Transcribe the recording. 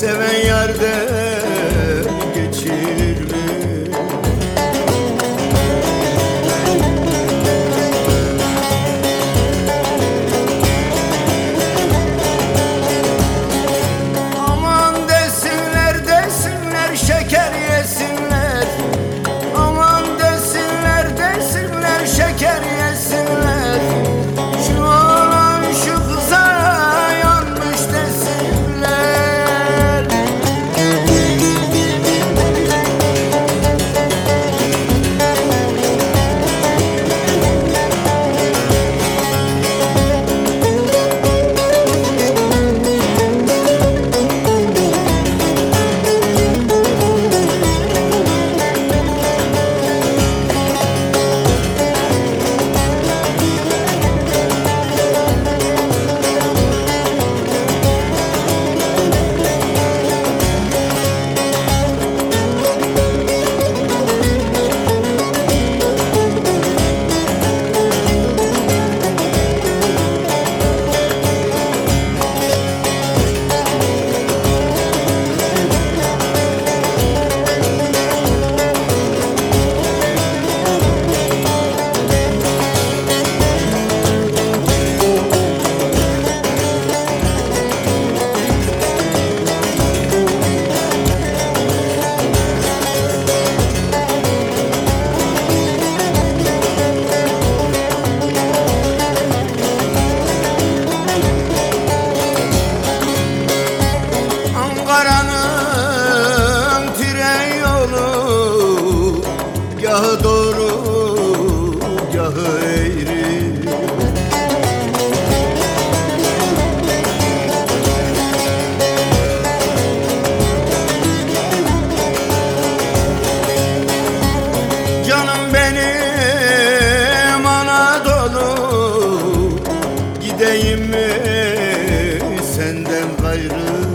Seven yerden geçilir mi? Aman desinler desinler şeker yesinler Aman desinler desinler şeker Gahı doğru, gahı eğri. Canım benim Anadolu. Gideyim mi senden gayrı?